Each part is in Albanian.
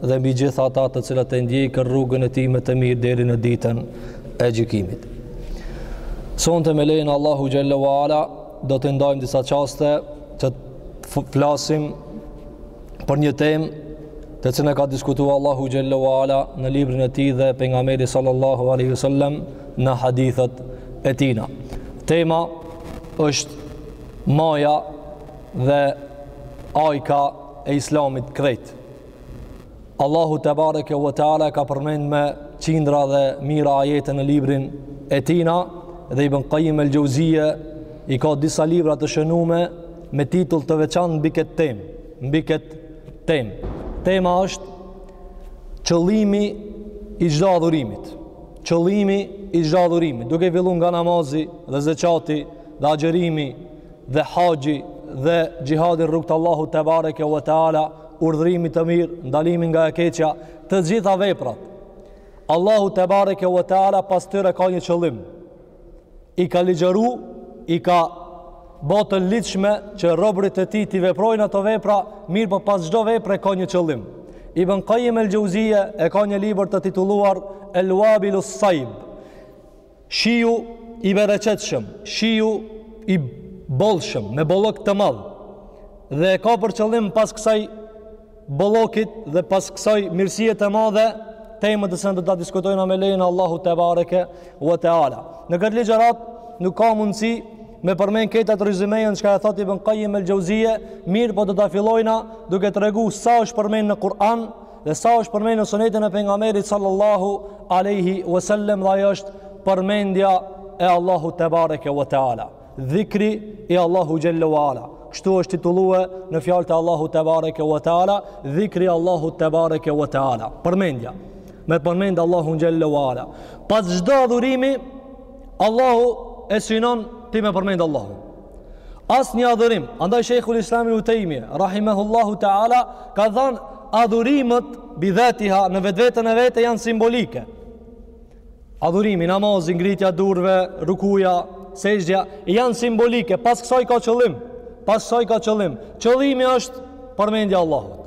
dhe mbi gjithë ata të cilët e ndjekin rrugën e tij me të mirë deri në ditën e gjykimit. Sonte me lejen e Allahut Xhel-le ue Ala do t'i ndajmë disa çaste që të flasim për një temë të cilën e ka diskutu Allahu Xhel-le ue Ala në librin e tij dhe pejgamberi sallallahu alejhi ue sel-lem në hadithet e tijna. Tema është maja dhe ajka e islamit krejt. Allahu tebareke ue teala e ka përmend me qindra dhe mijëra ajete në librin e tijna dhe Ibn Kajjim el Xhevzije i ka disa libra të shënume me titull të veçantë mbi këtë temë, mbi këtë temë. Tema është qëllimi i çdo adhurimit. Qëllimi i çdo adhurimit, duke fillu nga namazi dhe zeqati dhe agjërimi dhe haxhi dhe xhihadi rrugë t'Allahut tebareke ue teala urdhërimi të mirë ndalimi nga e keqja të gjitha veprat Allahu tebareke ue teala pas tyre ka një qëllim i ka ligjëru i ka bo të ligjshme që robërit e tij t'i veprojnë ato vepra, mirëpo pas çdo vepre ka një qëllim. Ibn Kajjim el Xhevzije e ka një libër të titulluar El Uabilus Sajjib. Shiu i bereqetshëm, shiu i bollshëm, me bollok të madh. Dhe e ka për qëllim pas kësaj bollokit dhe pas kësaj mirësie të madhe, temën të cilën do ta diskutojna me lejen e Allahut tebareke ue teala. Në këtë ligjëratë nuk ka mundësi me përmend krejt atë rezymenë çka e thotë Ibn Kajjim el Xhevzije, mirëpo do ta fillojna duke tregu sa është përmend në Kur'an Dhe sa është përmend në sunetin e pejgamberit sallallahu alejhi ue sel-lem dhe ajo është përmendja e Allahut tebareke ue teala. Dhikri i Allahut xhel-le ue ala. Kështu është titullu në fjalët e Allahut tebareke ue teala, dhikri i Allahut tebareke ue teala. Përmendja me përmend Allahun xhel-le ue ala. Pas çdo adhurimi Allahu e synon ti me përmend Allahun. Asnjë adhurim. Andaj Shejhul Islam Ibn Tejmije, Rahimehullahu Teala, ka thanë adhurimet bidhatiha në vetveten e vet janë simbolike. Adhurimi, namazi, ngritja e durve, rukuja, sexhdja, janë simbolike. Pas kësaj ka qëllim. Pas kësaj ka qëllim. Qëllimi është përmendja e Allahut.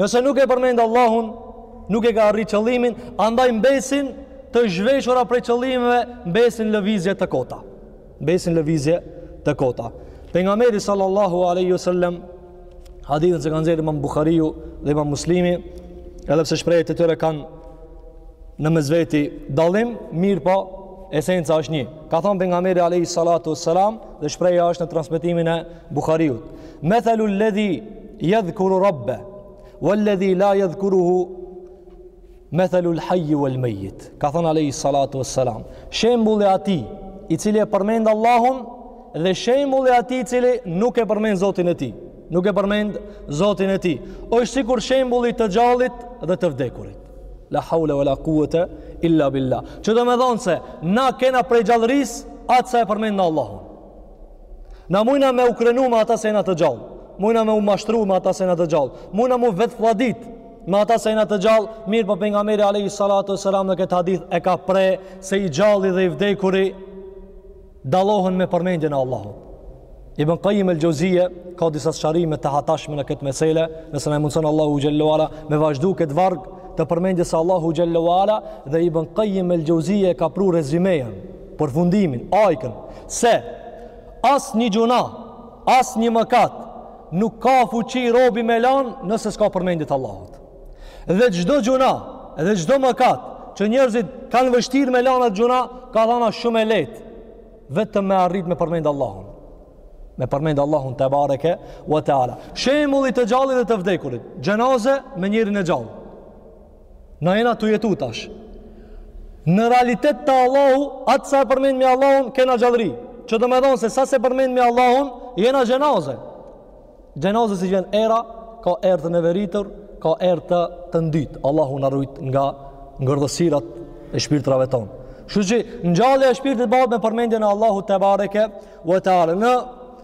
Nëse nuk e përmend Allahun, nuk e ka arri qëllimin, andaj mbesin të zhveshura prej qëllimeve, mbesin lëvizje të kota. Besin lëvizje të kota. Pejgamberi sallallahu alaihi wasallam hadithin që kanë nxjerrë Imam Buhariu dhe Imam Muslimi, edhe pse shprehjet e tyre kanë në mes veti dallim, mirëpo esenca është një. Ka thënë pejgamberi alayhi salatu wassalam dhe shprehja është në transmetimin e Buhariut. Mathalu alladhi yadhkuru rabba walladhi la yadhkuruhu Methalu l'hajji wal mejit, ka thënë Alehi Salatu e Salam, shembulli atij i cili e përmend Allahun dhe shembulli atij i cili nuk e përmend Zotin e tij. Nuk e përmend Zotin e tij. Është sikur shembulli të gjallit dhe të vdekurit. La haule wa la kuete illa billah. Që domethonë se na kena prej gjallërisë aq sa e përmendna Allahun. Na mujna me u krenu me ata se jena të gjallë. Mujna me u mashtru me ata se jena të gjallë. Mujna me u vetëfladit Me ata se jena të gjallë, mirëpo pejgamberi alayhi salatu wasalam në këtë hadith e ka pre se i gjalli dhe i vdekuri dallohen me përmendjen e Allahut. Ibn Qayyim al-Jawziyya ka disa sqarime të hatashme në këtë mesele, nëse na mundson Allahu xhelle ve ala me vazhdu këtë varg të përmendjes së Allahu xhelle ve ala dhe Ibn Qayyim al-Jawziyya ka pru rezymenë, përfundimin, ajkën se asnjë gjynah, asnjë mëkat Nuk ka fuqi robi me lan nëse s'ka përmendje t'Allahut. Dhe çdo gjynah, dhe çdo mëkat që njerëzit kanë vështirë me lan atë gjynah, ka dhana shumë e lehtë vetëm me arrit me përmend Allahun. Me përmend Allahun tebareke we teala. Shembulli të gjallit dhe të vdekurit, xhenaze me njerin e gjallë. Na jena tu jetu tash. Në realitet te Allahu, aq sa e përmendmi Allahun, kena gjallëri. Që domethonë se sa s'e përmendmi Allahun, jena xhenaze. Xhenaze si ç'vjen era, ka erë të neveritur, ka erë të ndytë. Allahu na rujt nga ngordhësirat e shpirtrave tonë. Kshtu që ngjallja e shpirtit bëhet me përmendjen e Allahu tebareke ve teala, në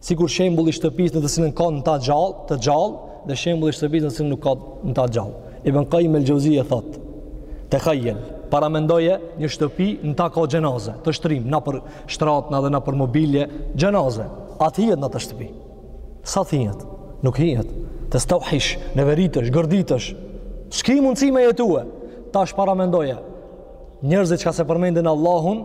Sikur shembulli i shtëpisë në të cilën ka n'ta gjallë, të gjallë, dhe shembulli i shtëpisë në të cilën nuk ka n'ta gjallë. Ibn Qayyim el-Jauzije thot: "Tekhayyal, paramendoje një shtëpi n'ta ka xhenaze, të shtrim napër shtratna dhe napër mobilje, xhenaze. A t'hihet në atë shtëpi. Sa t'hihet? Nuk hihet. Tëstauhish, neveritësh, gërditësh. S'ke mundësi me jetue. Tash paramendoje, njerëzit që s'e përmendin Allahun,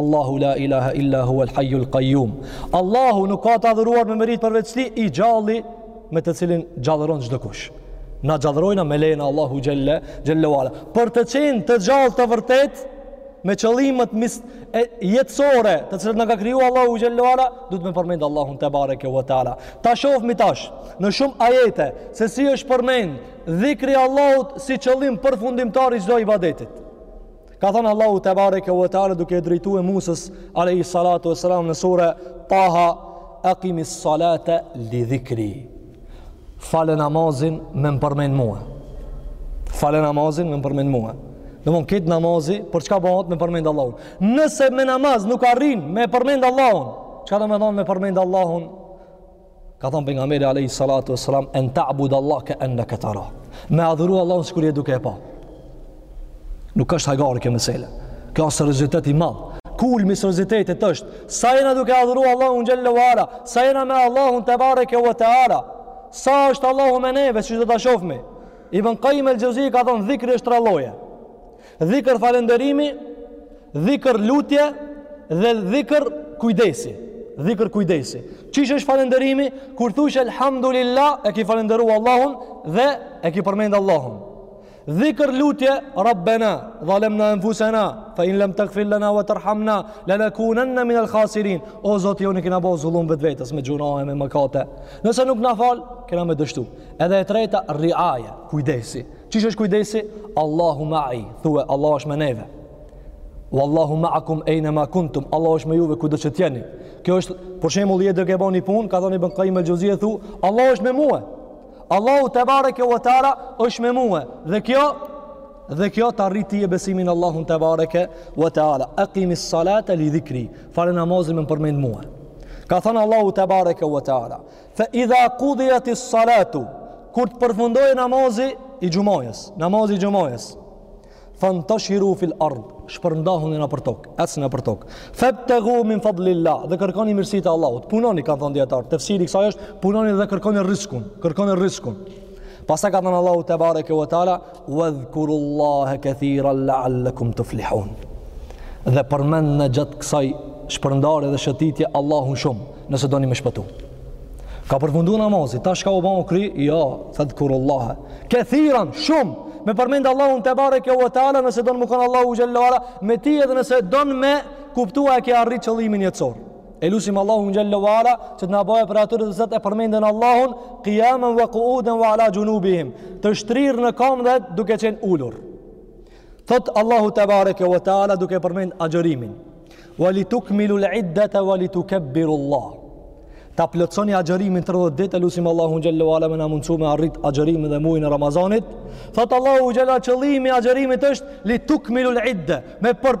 Allahu la ilaha illa huwa al hayy al qayyum. Allahu nuk ka të adhuruar me meritë përveç tij, i gjalli me të cilin gjallëron çdokush. Na gjallërojna me lejen e Allahu xhelle xhelle wala. Për të qenë të gjallë të vërtetë me qëllimet mis e jetësore të cilat na ka kriju Allahu xhelle wala, duhet me përmend Allahun tebareke ve taala. Ta shofmi tash në shumë ajete se si është përmend dhikri Allahut si qëllim përfundimtar i çdo ibadetit. Ka thënë Allahu te bareke ve teala duke e drejtuar Musës alayhi salatu vesselam në sure Taha aqimi salate li dhikri. Fale namazin me më përmend mua. Fale namazin me më përmend mua. Domethonë ky namazi, për çka bëhot me përmend Allahun? Nëse me namaz nuk arrin me përmend Allahun, çka domethonë me përmend Allahun? Ka thënë pejgamberi alayhi salatu wasalam en ta'bud Allah ka annaka tara. Me adhuru Allahun sikur me qenë duke e pa. Nuk është hajgare kjo mesela. Kjo është seriozitet i madh. Kulmi i seriozitetit është sa jena duke adhuru Allahun xhallahu ala, sa jena me Allahun te bareke ve teala. Sa është Allahu me neve, siç do ta shofim. Ibn Qayyim el-Xhevzi ka thënë dhikri është tre lloje. Dhikër falenderimi, dhikër lutje dhe dhikër kujdesi. Dhikër kujdesi. Çish është falenderimi kur thush elhamdulillah e ki falenderu Allahun dhe e ki përmend Allahun. Dhikër lutje Rabbena, zalemna anfusana, fa in lam taghfir lana wa tarhamna lanakunanna min al-khasirin. O Zoti jonë, kena bo zullum vetvetes me gjynahe me mëkate. Nëse nuk na fal, kena me dështu. Edhe e treta riaja, kujdesi. Çish është kujdesi? Allahu ma'i, thue Allah është me neve. Wallahu ma'akum ayna ma kuntum. Allah është me juve kudo që të jeni. Kjo është për shembull je duke bo një punë, ka thënë Ibn Qayyim al-Xhevzije thu, Allah është me mua. Allahu te bareke ve teala është me mua. Dhe kjo dhe kjo ta rrit ty besimin Allahu te bareke ve teala aqimi salate li dhikri fale namazin me më përmend mua ka thënë Allahu te bareke ve teala Fa idha qudiyat as-salatu kur të përfundojë namazi i xhumajës, namazi i xhumajës. Fantashiru fil ard, shpërndahuni nëpër tokë, ecni nëpër tokë. Fabtaghu min fadlillah, dhe kërkoni mirësitë e Allahut. Punoni, kanë thënë dijetarët. Tefsiri i kësaj është punoni dhe kërkoni rriskun, kërkoni rriskun. Pastaj ka thënë Allahu te bareke ve teala, Wadhkurullaha kathiran la'allakum tuflihun. Dhe përmendne gjatë kësaj shpërndarje dhe shëtitje Allahun shumë, nëse doni me shpëtu. Ka përfundu namazi, tash çka, u ba, u kry, jo, fadhkurullaha kathiran, shumë, me përmend Allahun te bareke ve teala, nëse don me kan Allahu xhalla ve ala, me ti edhe nëse don me kuptu a e ke arrit qëllimin jetësor. E lusim Allahun xhalla ve ala që të na bëjë prej atyre të cilët e përmendin Allahun qiyaman wa qu'udan wa ala junubihim, të shtrirë në kamb dhe duke qenë ulur. Thot Allahu te bareke ve teala duke përmend agjërimin. Wa li tukmilu al iddata wa li tukabbiru Allah. Ta plotsoni agjërimin 30 ditë, e lusim Allahun xhalla ve ala me na mundsu me arrit agjërimin dhe muajin e Ramazanit. Thot Allahu xhalla, qëllimi i agjërimit është li tukmilu al idda, me për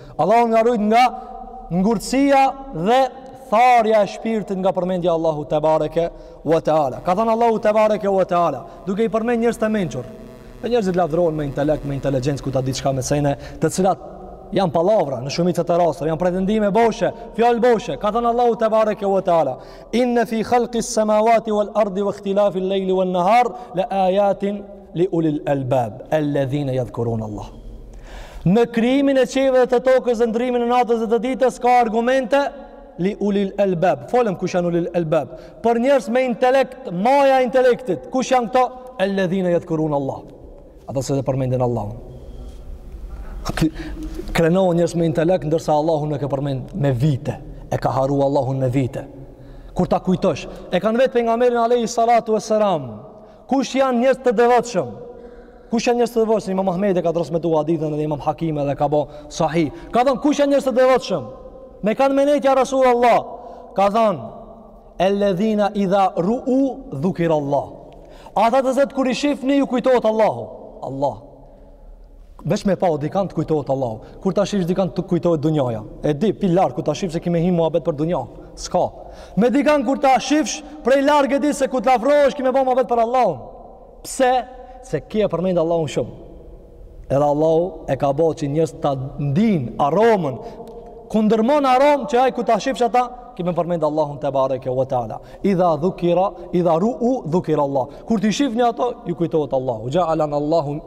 Allahu na rujt nga ngurëtsia dhe tharja e shpirtit nga përmendja e Allahut tebareke wa taala. Ka thënë Allahu tebareke wa taala, duke i përmend njerëzit e mençur. Dhe njerëzit lavdërohen me intelekt, me inteligjencë ku ta di çka me sene, të cilat janë pallavra në shumicën e rasteve, janë pretendime boshe, fjalë boshe. Ka thënë Allahu tebareke wa taala, inna fi khalqis samawati wal ardi wa ikhtilafil layli wan nahar la ayatin Li ulil albab, alladhina yadhkurun Allah. Në krijimin e qiejve dhe të tokës dhe ndërrimin e natës dhe të ditës ka argumente li ulil albab. Folëm kush janë ulil albab. Për njerëz me intelekt, maja e intelektit, kush janë këto? Alladhina yadhkurun Allah. Ata që e përmendin Allahun. Krenohen njerëz me intelekt ndërsa Allahun s'e ka përmend me vite. E ka harru Allahun me vite. Kur ta kujtosh, e kanë vet pejgamberin alayhi salatu wassalam. Kush janë njerëz të devotshëm? Kush janë njerëz të devotshëm? Imam Ahmedi e ka transmetu hadithin dhe Imam Hakimi dhe e ka bo sahih. Ka thënë kush janë njerëz të devotshëm? Po, kanë thënë ja Rasulullah. Ka thënë alladhina idha ru'u dhukira Allah. Ata të cilët kur i shifni ju kujtohet Allahu. Allah. Veç me pa dikan të kujtohet Allahu. Kur ta shihsh dikan të kujtohet dunjaja. E di pi larg kur ta shihsh se ki me hi n'muhabet për dunjan. S'ka. Me dikan kur ta shihsh prej larg e di se kur të afrohesh ki me bo muhabet për Allahun. Pse? Se ky e përmend Allahun shumë. Edhe Allahu e ka bo që njerëzt ta ndin aromën kundërmon aromë që ai kur ta shihsh ata ki me përmend Allahun tebareke ue teala. Idha dhukira, idha ru'u dhukira Allah. Kur t'i shifni ato, ju kujtohet Allahu. Xhealana Allahu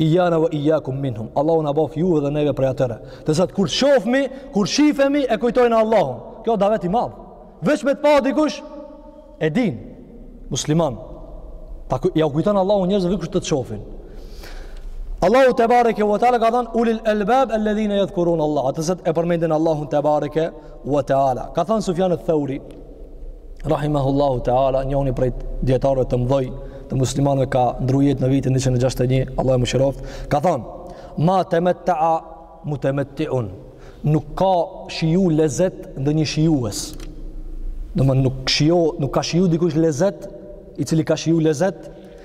ijjana ve ijjakum minhum. Allahu na baftë juve dhe neve prej atyre. Të cilët, kur shofmi, kur shifemi, e kujtojnë Allahun. Ky davet i madh. Veç me të pa dikush, e din, musliman. Ta, jau kujton Allahun njerëzve kur të të shofin. Allahu tebareke ve teala ka thon ulil albab alladhina yadhkurun Allah. Ata të cilët e përmendin Allahun tebareke ve teala. Ka thon Sufjan al-Thauri, Rahimahullahu Teala, njoni prej dijetarëve të mdhoj të muslimanëve ka ndrru jetë në vitin 161, Allahu e mëshiroft, ka thonë, ma temette'a mutemetti'un, nuk ka shiju lezet ndonjë shijues, domethënë nuk shijo, nuk ka shiju dikush lezet, i cili ka shiju lezet,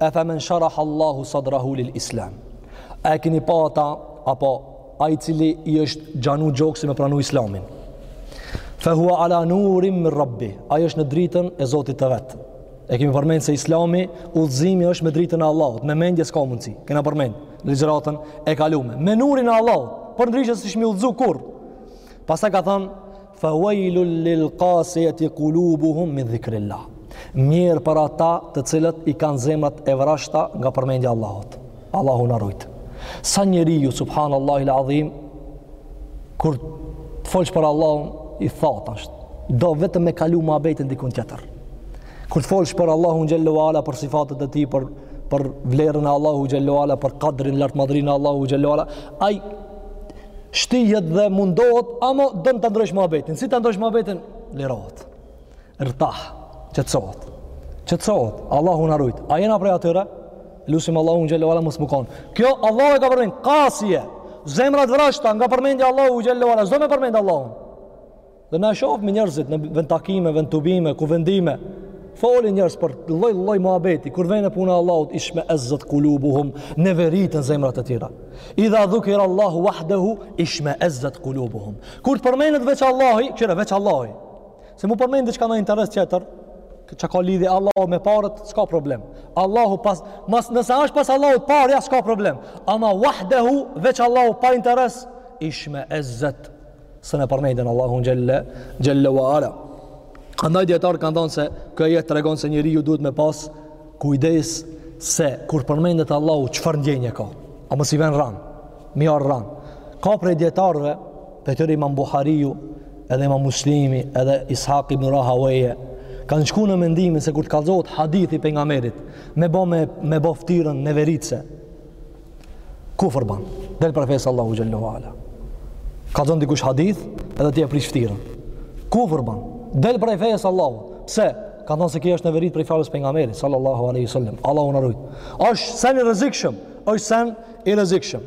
Efemen sharah Allahu sadrahu lil islam. E kini pa ata, apo ai i cili i është gjanu gjoksi me pranu islamin. Fe hua ala nurin min rabbih. Ai është në dritën e Zotit të vet. E kemi përmen se islami udhëzimi është me dritën e Allahut. Me mendje s'ka mundësi. Kena përmen në ligjëratën e kalume. Me nurin e Allahut. Përndryshe s'ishmi udhëzu kurr. Pastaj ka thënë, Fa wailun lil qasiyati qulubuhum min dhikrillah. Mjer për ata të cilët i kanë zemrat e vrashta nga përmendja e Allahut. Allahu na rujt. Sa njeriu subhanallahil adhim kur të folsh për Allahun i thatë është. Do vetëm me kalu muhabetin dikun tjetër. Kur të folsh për Allahun xhelle ue ala për sifatet e tij për për vlerën e Allahut xhelle ue ala për kadrin lartmadhërinë e Allahut xhelle ue ala ai shtihet dhe mundohet, ama don ta ndrrojsh muhabetin. Si ta ndrrojsh muhabetin? Lirohet. Rahat. Qetësohet. Qetësohet. Allahu na rujt. A jena prej atyre? Lusim Allahun xhelle ue ala mos me u konë. Kjo Allahu e ka përmendë. Kasije. Zemrat e vrashta nga përmendja e Allahut xhelle ue ala. S'do me përmendë Allahun. Dhe na i shohim njerëzit në vendtakime, vendtubime, kuvendime. Foli njerëzve për lloj lloj muhabeti, kur vjen te puna e Allahut, ishme ezzet kulubuhum, neveriten zemrat e tyre. Idha dhukira Allahu wahdahu ishme ezzet kulubuhum. Kur të përmendet veç Allahi, kqyre veç Allahi. Se m'u përmend diçka në interes tjetër, që ka lidhje Allahu me paret, s'ka problem. Allahu pas, mas, nëse është pas Allahut parja, s'ka problem. Ama wahdahu, veç Allahu pa interes, ishme ezzet Se në përmendjen e Allahut xhelle, xhelle ue ala. Andaj dijetarët kanë thonë se ky ajet tregon se njeriu duhet me pas kujdes se kur përmendet Allahu çfarë ndjenje ka. A mos i vjen ranë, mi ardh ranë. Ka prej dijetarëve, prej tyre imam Buhariu, edhe imam Muslimi, edhe Ishak ibn Rahaweje, kanë shku në mendimin se kur të kalzohet hadithi i pejgamberit, me bo, me, me bo ftyrën neveritëse, Kufër ban, del prej fesë Allahut xhelle ue ala. Kallzon dikush hadith edhe ti e prish ftyrën. Kufër ban, del prej fesë Allahut. Pse? Kanë thënë se kjo është neveri prej fjalës pejgamberit, sallallahu aleyhi wa sallam. Allahu na rujt. Asht sen i rrezikshëm, është sen i rrezikshëm.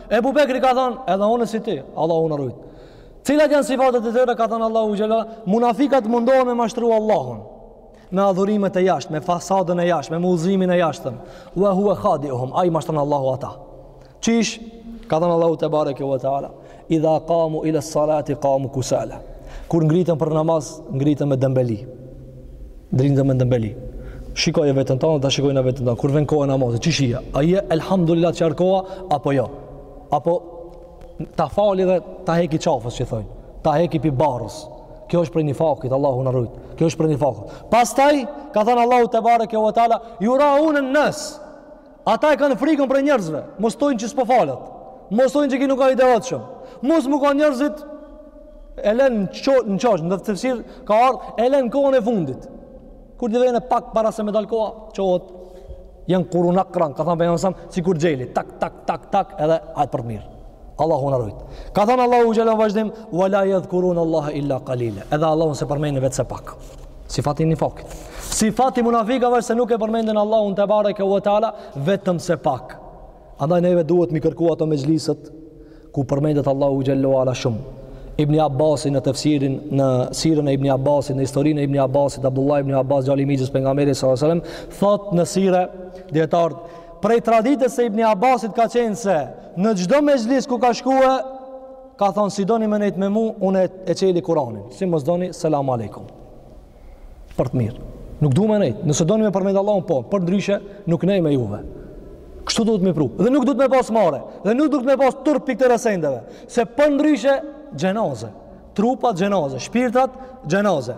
Ebu Bekri ka thënë, edhe unë si ti, Allahu na rujt. Cilat janë sifatet e tyre ka thënë Allahu xhelle ala, munafikat mundohen me mashtru Allahun me adhurimet e jashtë, me fasadën e jashtë, me muzimin e jashtëm. Wa huwa khadi'uhum, ai mashtron Allahu ata. Qysh ka thënë Allahu tebareke ve teala, idha qamu ila salati qamu kusala. Kur ngriten për namaz, ngriten me dembeli. Ngriten me dembeli. Shikoje veten tonë, ta shikojna veten tonë. Kur vjen koha e namazit, qysh je? A je elhamdulillah që erdh koha apo jo? Apo ta fali dhe ta heki qafës që thonë. Ta heki prej barrës. Kjo është prej nifakit, Allahu na rujt. Kjo është prej nifakit. Pastaj ka thënë Allahu tebareke ve teala, "Yuraun an-nas." Ata e kanë frikën prej njerëzve, mos thojnë që s'po falet, mos thojnë që ky nuk koka i devotshëm, mos më ka njerëzit, e len, qysh në tefsir ka ardhë, e len kohën e fundit. Kur të vjen edhe pak para se me dalë koha, çohet, jenkuru nakran, ka thanë Pejgamberi alejhi selam, sikur gjeli, tak, tak, tak, tak, edhe hajt për të mirë. Allahu na rujtë. Ka thanë Allahu xhel në vazhdim, wa la jedhkurune Allah illa kalile, edhe Allahun s'e përmendin vetëm se pak. Sifati nifakit. Sifati munafikave është se nuk e përmendin Allahun tebareke ve teala, vetëm se pak. Andaj neve duhet m'i kërku ato mexhliset, ku përmendet Allahu xhelle ve ala shumë. Ibni Abbasi në tefsirin, në sirën e Ibni Abbasit, në historinë e Ibni Abbasit, Abdullah Ibni Abbas, djali i mixhës Pejgamberit s.a.s. Thot në sire, dijetarët, prej traditës së Ibni Abbasit ka qenë se në çdo mexhlis ku ka shkue, Ka thonë, si doni me nejtë me mu, une e çeli Kuranin. Si mos doni, selam aleikum. Për të mirë. Nuk du me nejtë. Nëse doni me përmendë Allahun, po, përndryshe, nuk nej me juve. Kështu duhet me pru. Dhe nuk duhet me pas marre. Dhe nuk duhet me pas turp prej këtyre sendeve. Se përndryshe, xhenaze. Trupat xhenaze. Shpirtat xhenaze.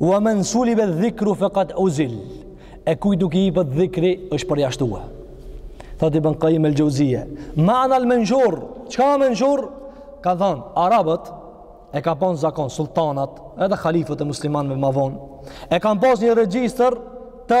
Ua men sulibe dhikru fekad uzil, e kujt nuk i jepet dhikri është përjashtua. Thot Ibn Kajim el Xhauzije, ma'na el menshur, çka a menshur? Ka thonë, arabët e kanë pas zakon, sulltanat, edhe khalifët e muslimanve ma vonë, e kanë pas një regjistër të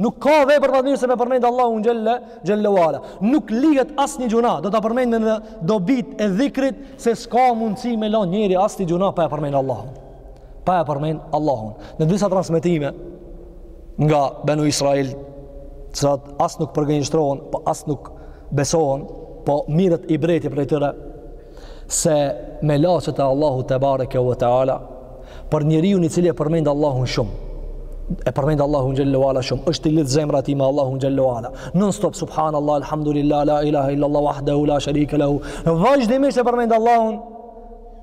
Nuk ka vepër më mirë se me përmend Allahun xhelle xhelle wala. Nuk lihet asnjë gjynah, do t'i përmendim dobitë e dhikrit se s'ka mundësi me lënë njeri asnjë gjynah pa e përmend Allahun. Pa e përmend Allahun. Në disa transmetime nga Banu Israil, se as nuk përgënjeshtrohen, po as nuk besohen, po merret ibreti prej tyre, se melaqet e Allahut tebareke ue teala për njeriun i cili e përmend Allahun shumë e përmend Allahun xhelle ue ala shumë është i lidh zemra e tij me Allahun xhelle ue ala non stop subhanallahu alhamdulillah la ilaha illa allah wahdahu la sharika lahu vazhdimisht e përmend Allahun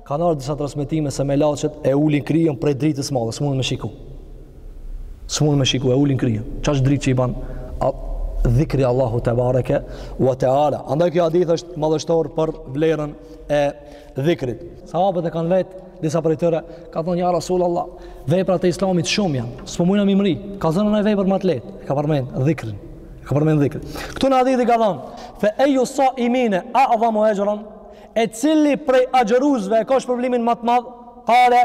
kanë ardhur disa transmetime se melaqet e ulin kryen prej dritës madhe s'mund me shiku S'mund me shiku e ulin kryen. Çka është dritë që i ban? Dhikri Allahut tebareke ue teala. Andaj ky hadith është madhështor për vlerën e dhikrit. Sahabët e kanë vetë, disa prej tyre, kanë thonë ja Rasul Allah, veprat e islamit shumë janë, s'po mujna m'i mrri, kallzona një vepër më të lehtë, e ka përmenë dhikrin, e ka përmenë dhikrin. Këtu në hadith i ka thonë, fe ejju saimine a'dhamu exhron, e cili prej agjëruesve e ka shpërblimin më të madh, kale,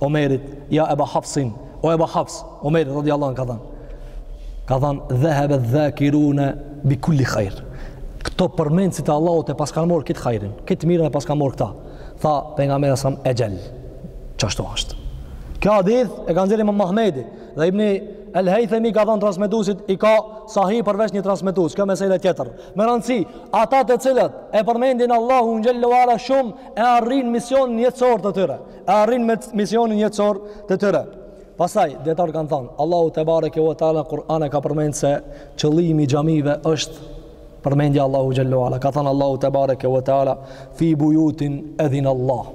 Omerit, ja Eba Hafs, o Eba Hafs, Omerit radiallahu anhu i ka thënë. Ka thënë dhahaba dhakiruna bi kulli khair. Këta përmendësit e Allahut e paskan marrë këtë hajrin, këtë mirën e paskan marrë këta. Tha pejgamberi sa, exhel. Qashtu është. Kjo hadith e ka nxjerrë Imam Ahmedi dhe Ibni El Hejthemi ka thënë transmetuesit i ka sahih përveç një transmetues, kjo mesele tjetër. Me rëndësi, ata të cilët e përmendin Allahun xhallahu ala shumë e arrin misionin jetësor të tyre. e arrijnë misionin jetësor të tyre. Pastaj dijetarët kanë thënë, Allahu te bareke ve teala Kur'an e ka përmend se qëllimi i xhamive është përmendja e Allahut xhallahu ala. Ka thënë Allahu te bareke ve teala fi buyutin edhin Allah.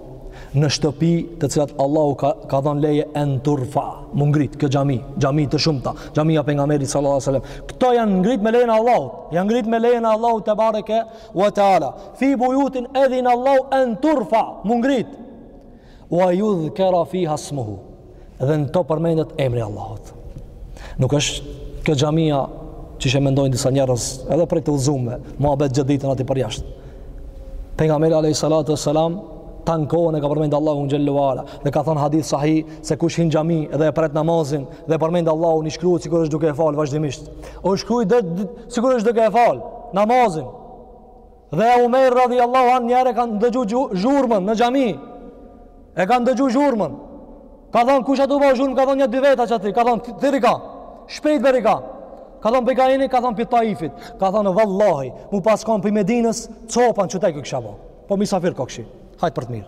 Në shtëpi të cilat Allahu ka ka dhënë leje en turfa, mu ngrit kjo xhami, xhamitë e shumta, xhamia e pejgamberit sallallahu alajhi wasallam. Kto janë ngrit me lejen e Allahut, janë ngrit me lejen e Allahut te bareke Wa ta'ala, fi bujutin edhin Allah en turfa, mungrit, wa judhkera fiha smuhu, dhe në to përmendet emri i Allahut. Nuk është kjo gjamia që që mendojnë disa njerëz, edhe prej të zhurmë, muhabet gjithë ditën aty përjashtë. Pejgamberi alejhi salatu we selam tanë kohën e ka përmend Allahun xhelle ala Dhe ka thonë hadith sahih Se kush hin n'xhami dhe e pret namazin Dhe e përmend Allahun i shkruhet Sikur është duke e fal vazhdimisht I shkruhet Sikur është duke e fal namazin. Dhe Umer radhiyallahu anhu një herë e kanë dëgju zhurmën në xhami. E kanë dëgju zhurmën. Ka thon kush a tu ba zhurmë, ka thon nja dy veta qaty, ka thon thirri kha. Shpejt bjeri kha. Ka thon pi kah jeni, ka thon pi Taifit. Ka thon vallahi, mu pas kon pi Medinës, copa-n-çika u kisha ba. Po misafir kokshi, hajt për të mirë.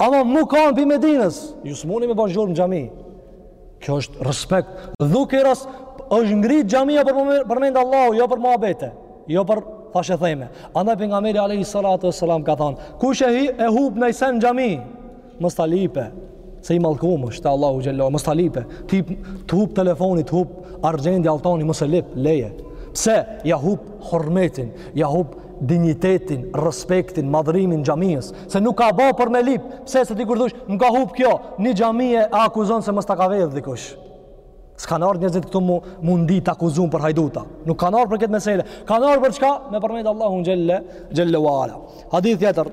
Ama mu kanë pi Medinës, ju s'muni me ba zhurmë në xhami. Kjo është respekt. Dhikrit është ngrit xhamia për me përmend Allahun, jo për muhabete, jo për thashetheme. Andaj pejgamberi alejhi salatu we selam ka thonë, kush e, e hup naj sen n'xhami, Mos ta lipe, se i mallkum është te Allahu xhallahu, mos ta lipe. Ty të hup telefoni, të hup argjendi altani mos e lip, leje. Pse ja hup hyrmetin, ja hup dinjitetin, respektin, madhrimin xhamisë, se nuk a bo për me lip. Pse se ti kur thush, më ka hup kjo, në xhami e akuzon se mos ta ka vjedh dikush. S'kan ardh njerëzit këtu me mund ti të akuzon për hajduta. Nuk kanë ardh për këtë mesele. Kanë ardh për çka? Me përmend Allahun xhelle we ala. Hadith tjetër.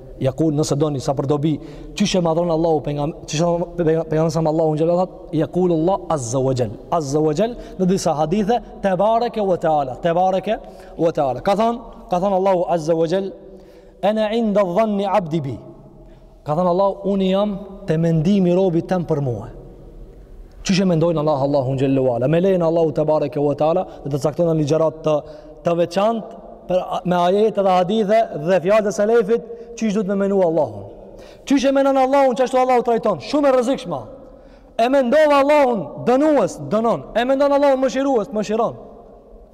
Jekul, nëse doni sa për dobi, qysh e madhron Allahu pejgam, qysh pejgamberi sa Allahu xhela that, jekul Allah azza wa jall. Azza wa jall në disa hadithe te bareke wa taala, te bareke wa taala. Ka thon, ka thon Allahu azza wa jall, ana inda dhanni abdi bi. Ka thon Allahu unë jam te mendimi i robit tem për mua. Qysh e mendon Allah, Allahun xhelle ve ala, me lejen e Allahut tebareke ve teala, do të caktojmë një ligjëratë të, të veçantë, për, me ajete dhe hadithe dhe fjalë të selefit, qysh duhet me menu Allahun. Qysh e menon Allahun, qashtu Allahu trajton, shumë e rrezikshme. E mendon Allahun dënues, dënon. E mendon Allahun mëshirues, mëshiron.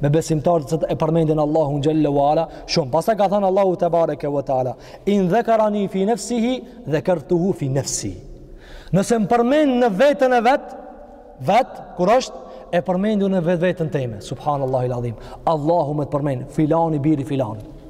me besimtarët të cilët e përmendin Allahun xhelle ve ala shumë pastaj ka thënë Allahu tebareke ve teala in dhakarani fi nafsihi dhakartuhu fi nafsi nëse më përmend në veten e vet vet kur është e përmendi në vetveten teme subhanallahil adhim Allahu me të përmend filani biri filani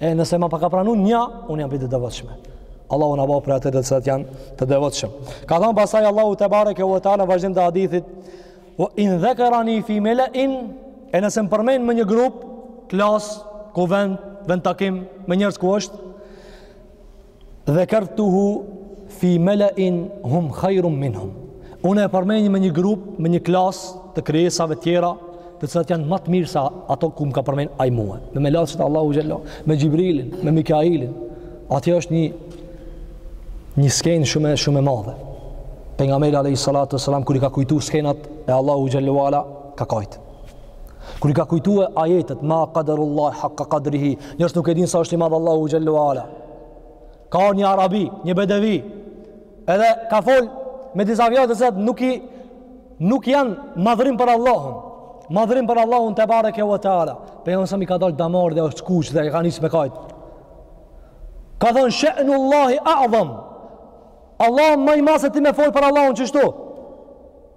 E nëse ma paska pranu një, unë jam prej të devotshmëve. Allahu na bëftë prej atyre të cilët janë të devotshëm. Ka thonë pastaj Allahu tebareke ve teala në vazhdim të hadithit, ve in dhekerani fi melein, e nëse më përmen me një grup, klas, kuvend, vend takim, me njerëz ku është, Dhekartuhu fi melain hum khajrun minhum. Unë e përmeni me një grup, me një klas të krijesave tjera, të cilat janë ma të mirë se ato ku më ka përmen ai mue. Me melaqet e Allahut xhelle, me Xhibrilin, me Mikailin. Ajo është një, një skenë shumë, shumë e madhe. Pejgamberi a.s. kur i ka kujtu skenat e Allahut xhelle ve ala, ka kajtë. Kur i ka kujtu ajetet, ma kaderullahe haqqa kadrihi, njerëzit nuk e dinë sa është i madh Allahu xhelle ve ala. Ka ardh një arabi, një bedevi. Edhe ka fol me disa fjalë të cilat nuk i nuk janë madhrim për Allahun. Madhrim për Allahun tebareke ve teala. Pejgamberit a.s. i ka dal damar dhe është kuq dhe ka nis me kajt. Ka thon sha'nullahi a'zam. Allahu më i madh se ti me fol për Allahun kështu.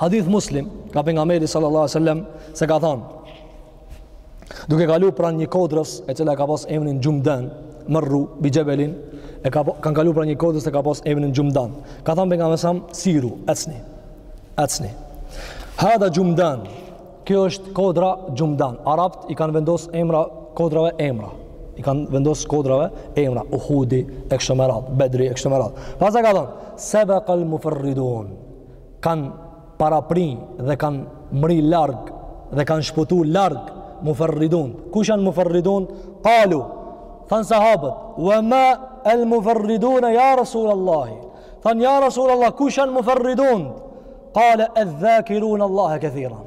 Hadith Muslim, nga pejgamberi sallallahu alajhi wasallam se ka thënë: Duke kalu pran një kodrës, e cila ka pas emrin Xhumdan, merru bi xhebelin, e ka, kanë kalu pran një kodrës e ka pas emrin Xhumdan. Ka thënë pejgamberi sa siru, ecni. Ecni. Hadha Xhumdan. Kjo është kodra Xhumdan. Arabët i kanë vendos emra kodrave emra. I kanë vendos kodrave emra Uhudi, e kështu me radhë, Bedri, e kështu me radhë. Pastaj ka thënë: Sabaqal mufarridun. kanë parapri dhe kanë mri larg dhe kanë shpëtu larg muferridun kush janë muferridun kalu thanë sahabët wa ma el muferridun ja rasul Allah thanë ja rasul Allah kush janë muferridun kale edh-dhakirun Allahe kethiran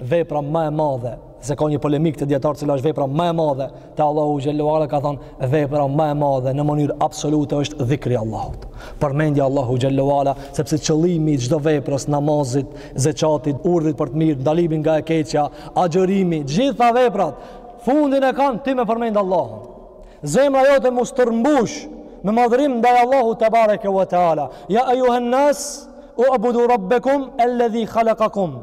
vepra më e madhe, se ka një polemikë te dijetarët cila është vepra më e madhe, te Allahu xhallahu ala ka thanë vepra më e madhe në mënyrë absolute është dhikri i Allahut. Përmendja e Allahu xhallahu ala, sepse çëllimi i çdo veprës, namazit, zeçatit, urdhrit për të mirë, ndalimi nga e keqja, agjërimi, gjitha veprat fundin e kanë ti me përmend Allahun. Zemra jote m'u stërmbush me madhërim ndaj Allahut tebareke ve teala. Ja ayuhan nas, u'budu rabbakum alladhi khalaqakum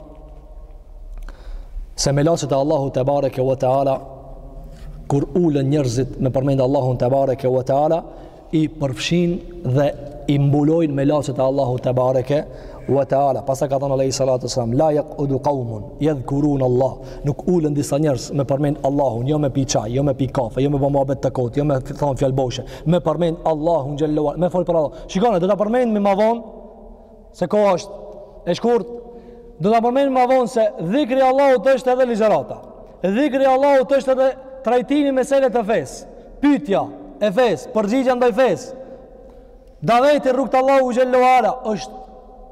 se melaçet e Allahu tebareke ve teala kur ulen njerëzit me përmend Allahun tebareke ve teala i përfshijnë dhe i mbulojnë melaçet e Allahu tebareke ve teala pastaj ka thonë alejhi salatu selam la jak'udu kaumun jedhkurun Allah nuk ulen disa njerëz me përmend Allahun jo me pi çaj jo me pi kafe jo me bo muhabet të kotë jo me thonë fjalë boshe me përmend Allahun xhelle ve ala me fol për Allah shikoni do ta përmendim ma vonë Se koha është e shkurt, do ta përmendim ma vonë se dhikri i Allahut është edhe ligjërata. Dhikri i Allahut është edhe trajtimi meseleve të fesë, pyetja e fesë, përgjigja ndaj fesë. Daveti rrugë t'Allahu xhallahu ala është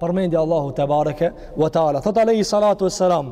përmendja e Allahu tebareke we taala. Thot alaihi salatu wassalam,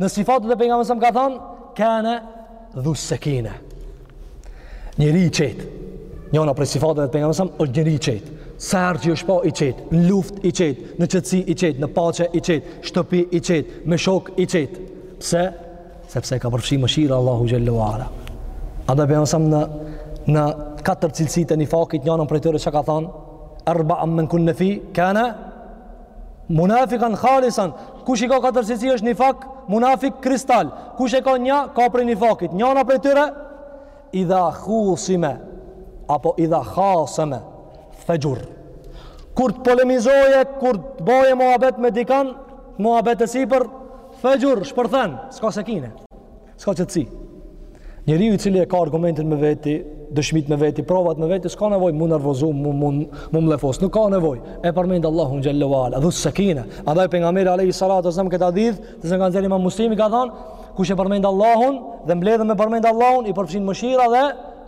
Në sifatet e pejgamberit s.a.s. ka thanë, kane dhu sekine. Njeri i qetë. Njana prej sifateve e pejgamberit s.a.s. është njeri i qetë. Sa herë që është pa i qetë, në luftë i qetë, në qetësi i qetë, në paqe i qetë, shtëpi i qetë, me shok i qetë. Pse? Sepse ka përfshi mëshira Allahu xhallahu ala. Andaj pejgamberi s.a.s. në në katër cilësitë e nifakit, njana prej tyre çka ka thanë? Arbaun man kunna fi kana Munafikan khalisan, kush i ka katër cilësi është nifak, munafik kristal. Kush e ka nja, ka prej nifakit. Njana prej tyre idha khusime apo idha khaseme fexhur. Kur të polemizoje, kur të boje muhabet me dikan, muhabet e sipër, fexhur, shpërthen, s'ka sekine. S'ka qetësi. Njeriu i cili e ka argumentin me veti, dëshmit me veti, provat me veti, s'ka nevojë mu nervozu, mu, mu, mu mllefos, nuk ka nevojë. E përmend Allahun xhelle ve ala, dhu sekine. Andaj pejgamberi, alejhi salatu selam në këtë hadith, të cilin e ka nxjerrë imam Muslimi, ka thanë, kush e përmend Allahun, dhe mbledhen me përmend Allahun, i përfshin mëshira dhe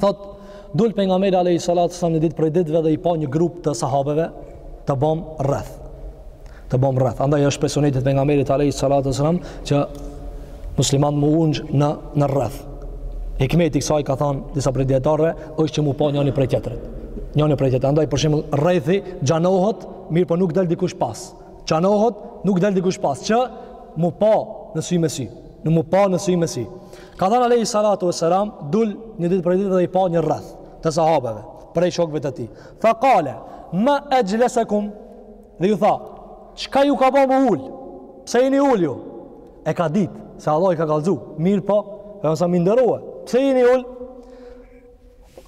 thot dul pejgamberi alayhi salatu sallam një ditë prej ditëve dhe i pa një grup të sahabeve të bom rreth të bom rreth andaj është prej sunetit pejgamberit alayhi salatu sallam që muslimanët mu unj në në rreth hikmeti kësaj ka thon disa prej dijetarëve është që mu pa njoni prej tjetrit njoni prej tjetrit andaj për shembull rrethi zgjanohet mirëpo nuk del dikush pas zgjanohet nuk del dikush pas që mu pa në sy me sy në mu pa në sy me sy Ka thënë alejhi salatu ue selam, dul një ditë prej ditë dhe i pa një rreth të sahabeve, prej shokve të tij. Fa kale, ma exhlesekum, dhe ju tha, çka ju ka bo me ul, pse jeni ul ju? E ka dit, se Allahu i ka kalzu, mirëpo, e desh me i nderue, pse jeni ul?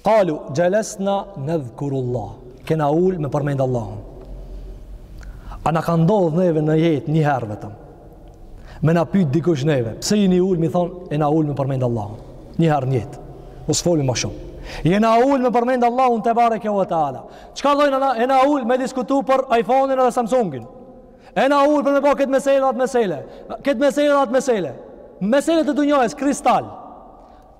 Kalu, xhelesna nedhkurullah. Kena ul me përmend Allahun. A na ka ndodh neve në jetë një herë vetëm. Me na pyt dikush neve. Pse jeni ul, me i thonë, jena ul me përmend Allahun. Një herë n'jetë. Mos folim ma shumë. Jena ul me përmend Allahun tebareke ue teala. Çka thojna na? Jena ul me diskutu për iPhone-in edhe Samsung-in. E na ullë për me po këtë mesele dhe atë mesele. Këtë mesele dhe atë mesele. Mesele të dunjasë, kristal.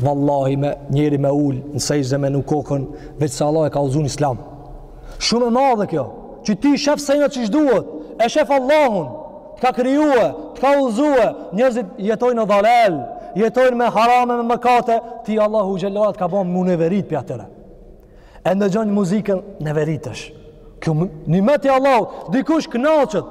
Vallahi me, njeri me u ul në sexhde me ngul kokën, veç se Allah e ka uzu n'islam. Shumë e madhe kjo, që ti shef senet qysh duhet, e shef Allahun, të ka krijue, të ka uzue, njerzit jetojnë në dalal, jetojnë me harame, me mëkate, ty Allahu xhelle t'ka bo m'u neverit prej atyre. E ndëgjon muzikën, neveritesh. Kjo nimeti i Allahut, dikush knaqet,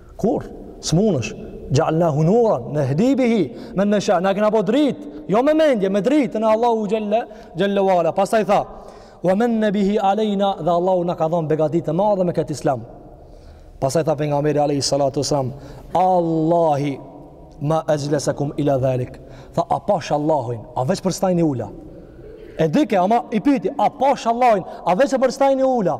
Kur? S'munësh. Xhealnahu nuran nehdi bihi men nesha, na kena bo drit, jo me mendje, me drit, në Allahu xhelle, xhelle ue ala. Pastaj tha, ue menne bihi alejna, dhe Allahu na ka dhonë begati të madhe me këtë islam. Pastaj tha Pejgamberi alejhi salatu selam, Allahi, ma exhlesekum il-la dhalik. Tha, a pash Allahin, a veç për kta jeni ul a. E dike, ama i pyti, a pash Allahin, a veç për kta jeni ul a.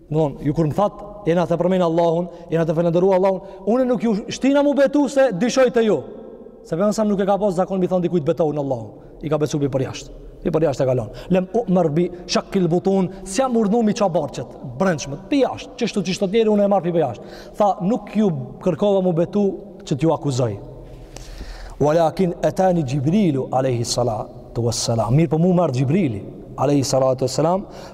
Don, ju kur më thatë, jena tu përmend Allahun, jena tu falënderu Allahun, unë nuk ju shtina m'u betu se dyshoj te ju. Se Pejgamberi nuk e ka pas zakon me i thon dikujt betohu në Allahun. I ka besu për jashtë. Pi përjashtë e ka lënë. Lem umer bi shekkil butun, s'jam urdhnu me i ça barqet, brendshme, për jashtë, qeshtu qeshtu te njeri, unë e marr për jashtë. Tha, nuk ju kërkova m'u betu që t'ju akuzoj. Walakin etani Xhibrilu, aleyhi salatu e salam, mirëpo mu m'erdh Xhibrili, aleyhi salatu e salam,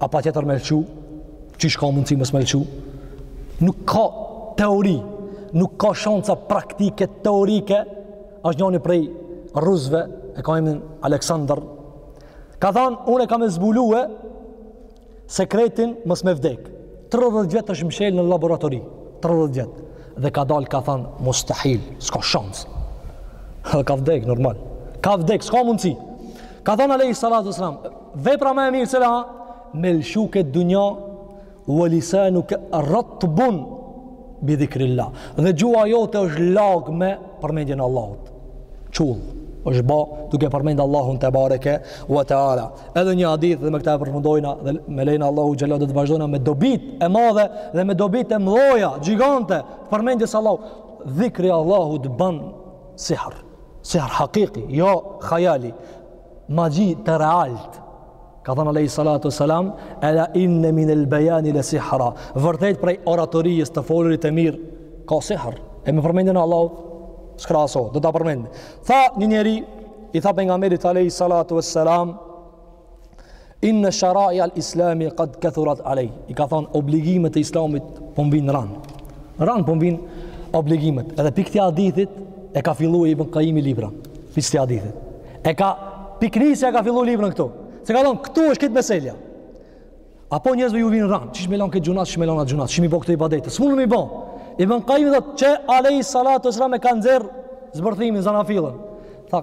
A patjetër me lshu? Qysh ka mundësi mos me lshu? Nuk ka teori, nuk ka shansa praktike, teorike. Është njoni prej rusve, e ka emnin Aleksandr. Ka thanë, unë e kam me zbulue sekretin mos me vdek. 30 vjet është mshel në laboratori. 30 vjet. Dhe ka dalë, ka thanë, mustahil, s'ka shans. Dhe ka vdek, normal. Ka vdek, s'ka mundësi. Ka thanë, alejhi salatu ue selam, Vepra më e mirë se la me lëshu këtë dunja ue lisanuke ratbun bi dhikrilah dhe gjuha jote është lag me përmendjen e Allahut qull është ba duke përmend Allahun tebareke ue teala edhe një hadith dhe me këta e përfundojna dhe me lejen e Allahut xhele do të vazhdojna me dobit e madhe dhe me dobit e mdhaja gjigante të përmendjes së Allahut dhikri Allahut ban sihr sihr hakiki jo hajali magji të realt ka thënë alejhi salatu ue selam ela inne min el bejani le sihra vërtet prej oratorisë të folurit e mirë ka sihr e me përmendjen Allahut shka aso do ta përmendim tha një njeri i tha pejgamberit alejhi salatu ue selam Inne sherai al islami qad kathurat alej. I ka thonë obligimet e islamit po m'vijn ran. Ran po m'vijn obligimet. Edhe pi këtij hadithit e ka fillu Ibn Kajimi librin. Pi këtij hadithit. E ka piknisë e ka fillu librin këtu. Se ka thonë këtu është këtë meselja. A po njerëzve ju vin ran. Qysh me lan këtë gjynah, qysh me lan atë gjynah. Qysh mi bënë këto ibadete. S'mundë mi bënë. Ibn Kajimi thot që alejhi salatu ue selam e ka nxjerr zbërthimin, zanafillën. Tha,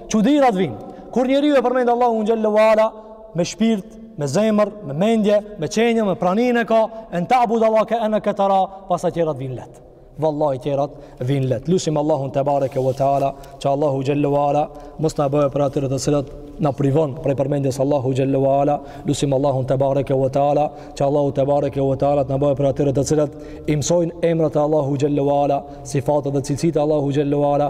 Çudirat vijnë kur njeriu e përmend Allahun xhallahu ala me shpirt, me zemër, me mendje, me qenje, me praninë e ka, en ta'bud Allah ke enneke terah, pasaj tjerat vijnë let. Vallahi tjerat vijnë let. Lusim Allahun te bareke ve teala, që Allahu xhallahu ala mos na bëjë prej atyre të cilët na privon prej përmendjes Allahu xhallahu ala lusim Allahun te bareke ve teala që Allahu te bareke ve teala të na bëjë prej atyre të cilët i mësojnë emrat e Allahu xhallahu ala sifatat dhe cilësitë e Allahu xhallahu ala